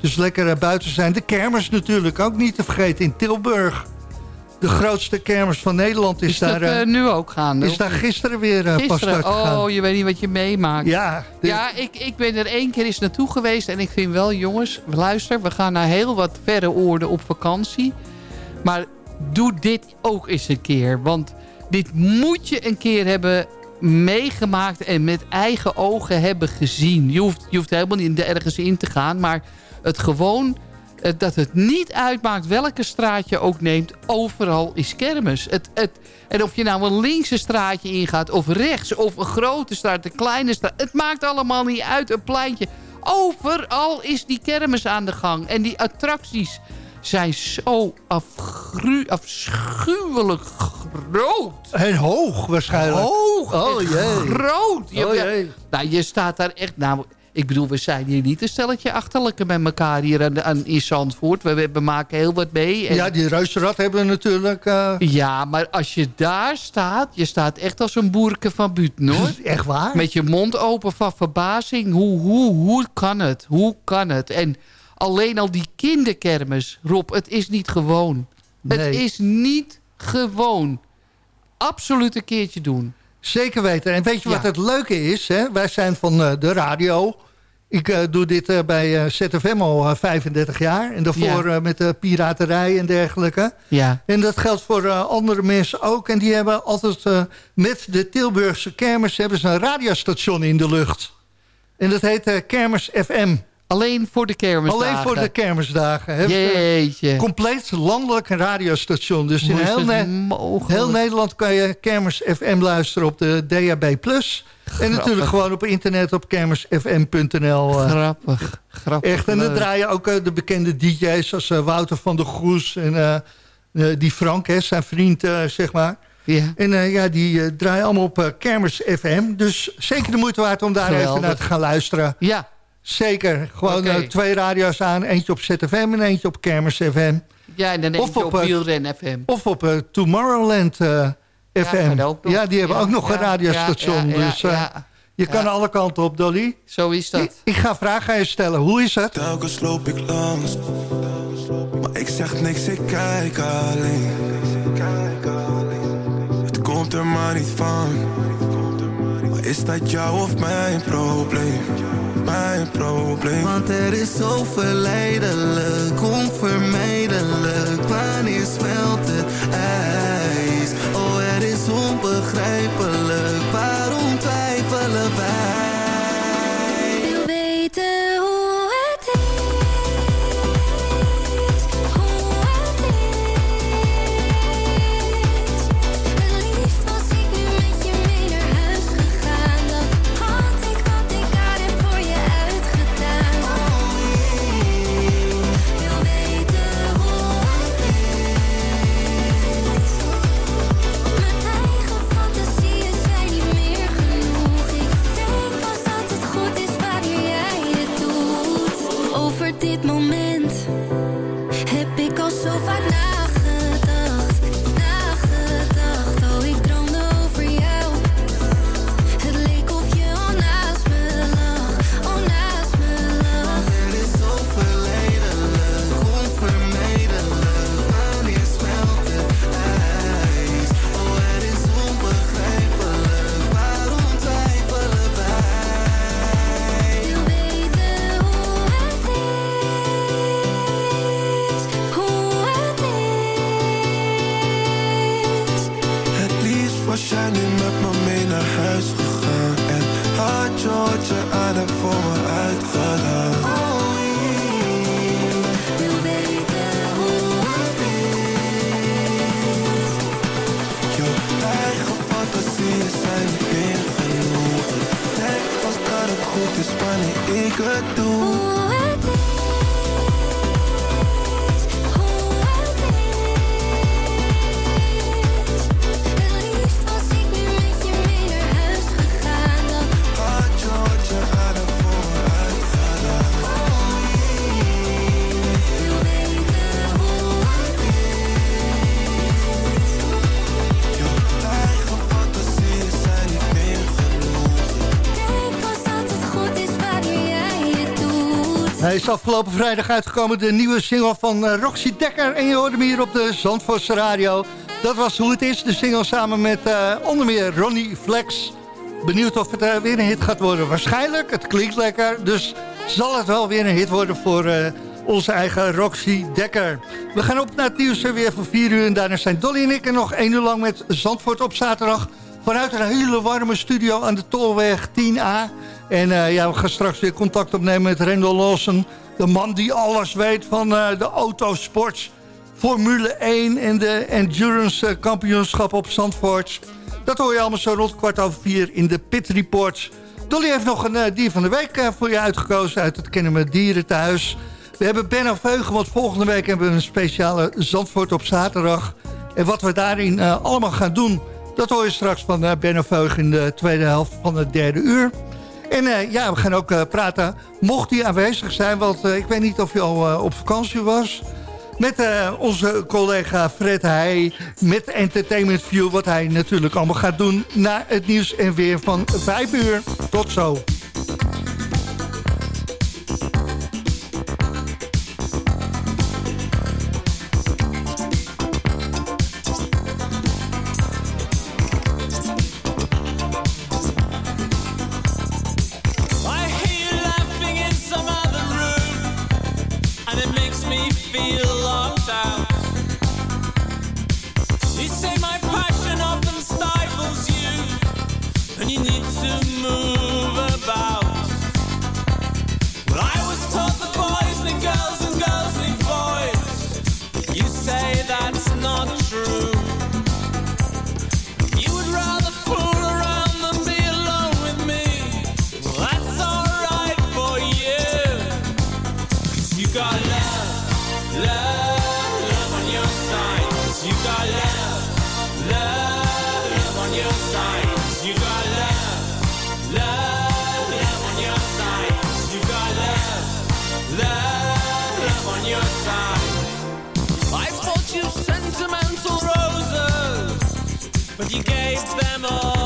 Speaker 9: Dus lekker eh, buiten zijn. De kermis natuurlijk ook niet te vergeten in Tilburg. De grootste kermis van Nederland is,
Speaker 10: Is dat
Speaker 9: daar... eh,
Speaker 10: eh, nu ook gaande?
Speaker 9: is daar gisteren weer eh, pas
Speaker 10: Gisteren?
Speaker 9: start gegaan.
Speaker 10: Oh, je weet niet wat je meemaakt.
Speaker 9: Ja,
Speaker 10: Ja, ik, ik ben er één keer eens naartoe geweest. En ik vind wel, jongens, luister. We gaan naar heel wat verre oorden op vakantie. Maar doe dit ook eens een keer. Want dit moet je een keer hebben meegemaakt en met eigen ogen hebben gezien. Je hoeft, je hoeft helemaal niet ergens in te gaan. Maar het gewoon eh, dat het niet uitmaakt welke straat je ook neemt. Overal is kermis. Het, het, en of je nou een linkse straatje ingaat of rechts. Of een grote straat, een kleine straat. Het maakt allemaal niet uit. Een pleintje. Overal is die kermis aan de gang. En die attracties zijn zo afschuwelijk groot.
Speaker 9: En hoog waarschijnlijk.
Speaker 10: Hoog
Speaker 9: Oh
Speaker 10: en
Speaker 9: jee.
Speaker 10: groot. Je,
Speaker 9: Oh jee.
Speaker 10: nou, je staat daar echt... Nou, ik bedoel, we zijn hier niet een stelletje achterlijke met elkaar hier aan, aan, in Zandvoort. We, we maken heel wat mee. En-
Speaker 9: Ja, die reuzenrad hebben we natuurlijk... eh,
Speaker 10: ja, maar als je daar staat... Je staat echt als een boerke van Buuten, hoor.
Speaker 9: Echt waar?
Speaker 10: Met je mond open van verbazing. Hoe, hoe, hoe kan het? Hoe kan het? En alleen al die kinderkermis, Rob, het is niet gewoon. Het
Speaker 9: Nee.
Speaker 10: is niet gewoon. Absoluut een keertje doen.
Speaker 9: Zeker weten. En weet je
Speaker 10: Ja.
Speaker 9: wat het leuke is? Hè? Wij zijn van eh, de radio. Ik eh, doe dit eh, bij ZFM al eh, 35 jaar. En daarvoor
Speaker 10: Ja.
Speaker 9: met de piraterij en dergelijke.
Speaker 10: Ja.
Speaker 9: En dat geldt voor andere mensen ook. En die hebben altijd met de Tilburgse kermis... hebben ze een radiostation in de lucht. En dat heet Kermis FM.
Speaker 10: Alleen voor de kermisdagen?
Speaker 9: Alleen voor de kermisdagen.
Speaker 10: Jeetje.
Speaker 9: Compleet landelijk een radiostation. Dus in heel, Ne- heel Nederland kan je Kermis FM luisteren op de DAB+. En natuurlijk gewoon op internet op kermisfm.nl. eh.
Speaker 10: Grappig, grappig.
Speaker 9: Echt, en dan draaien ook eh, de bekende DJ's als eh, Wouter van der Groes en die Frank, hè, zijn vriend, zeg maar.
Speaker 10: Ja.
Speaker 9: En ja, die draaien allemaal op Kermis FM. Dus zeker de moeite waard om daar even naar te gaan luisteren.
Speaker 10: Ja.
Speaker 9: Zeker. Gewoon eh, twee radio's aan. Eentje op ZFM en eentje op Kermis FM.
Speaker 10: Ja, en dan
Speaker 9: Of
Speaker 10: op,
Speaker 9: op, eh,
Speaker 10: Wielren FM.
Speaker 9: Of op eh, Tomorrowland FM.
Speaker 10: ook.
Speaker 9: Ja, die hebben
Speaker 10: Ja,
Speaker 9: ook nog
Speaker 10: ja,
Speaker 9: een radiostation.
Speaker 10: ja, ja,
Speaker 9: dus eh,
Speaker 10: ja.
Speaker 9: je kan alle kanten op, Dolly.
Speaker 10: Zo is dat.
Speaker 9: Ik, ik ga vragen aan je stellen. Hoe is het?
Speaker 16: Telkens loop ik langs, maar ik zeg niks, ik kijk alleen. Het komt er maar niet van, maar is dat jou of mijn probleem? Mijn probleem.
Speaker 17: Want er is zo verleidelijk, onvermijdelijk. Wanneer smelt het ijs? Oh, het is onbegrijpelijk. Waarom twijfelen wij?
Speaker 14: Wil weten is
Speaker 9: afgelopen vrijdag uitgekomen, de nieuwe single van eh, Roxy Dekker. En je hoorde hem hier op de Zandvoortse Radio. Dat was hoe het is, de single samen met eh, onder meer Ronnie Flex. Benieuwd of het eh, weer een hit gaat worden. Waarschijnlijk, het klinkt lekker. Dus zal het wel weer een hit worden voor onze eigen Roxy Dekker. We gaan op naar het nieuws weer voor 4 uur. En daarna zijn Dolly en ik er nog één uur lang met Zandvoort op zaterdag. Vanuit een hele warme studio aan de Tolweg 10A. En eh, ja, we gaan straks weer contact opnemen met Rendel Lawson. De man die alles weet van eh, de autosport. Formule 1 en de Endurance eh, kampioenschap op Zandvoort. Dat hoor je allemaal zo rond kwart over vier in de Pit Report. Dolly heeft nog een dier van de week voor je uitgekozen uit het Kennen met Dieren thuis. We hebben Benno Veugen, want volgende week hebben we een speciale Zandvoort op zaterdag. En wat we daarin allemaal gaan doen, dat hoor je straks van Benno Veugen in de tweede helft van het derde uur. En eh, ja, we gaan ook eh, praten, mocht hij aanwezig zijn, want eh, ik weet niet of hij al op vakantie was... Met onze collega Fred Heij met Entertainment View... wat hij natuurlijk allemaal gaat doen na het nieuws en weer van 5 uur. Tot zo.
Speaker 7: but you gave them all.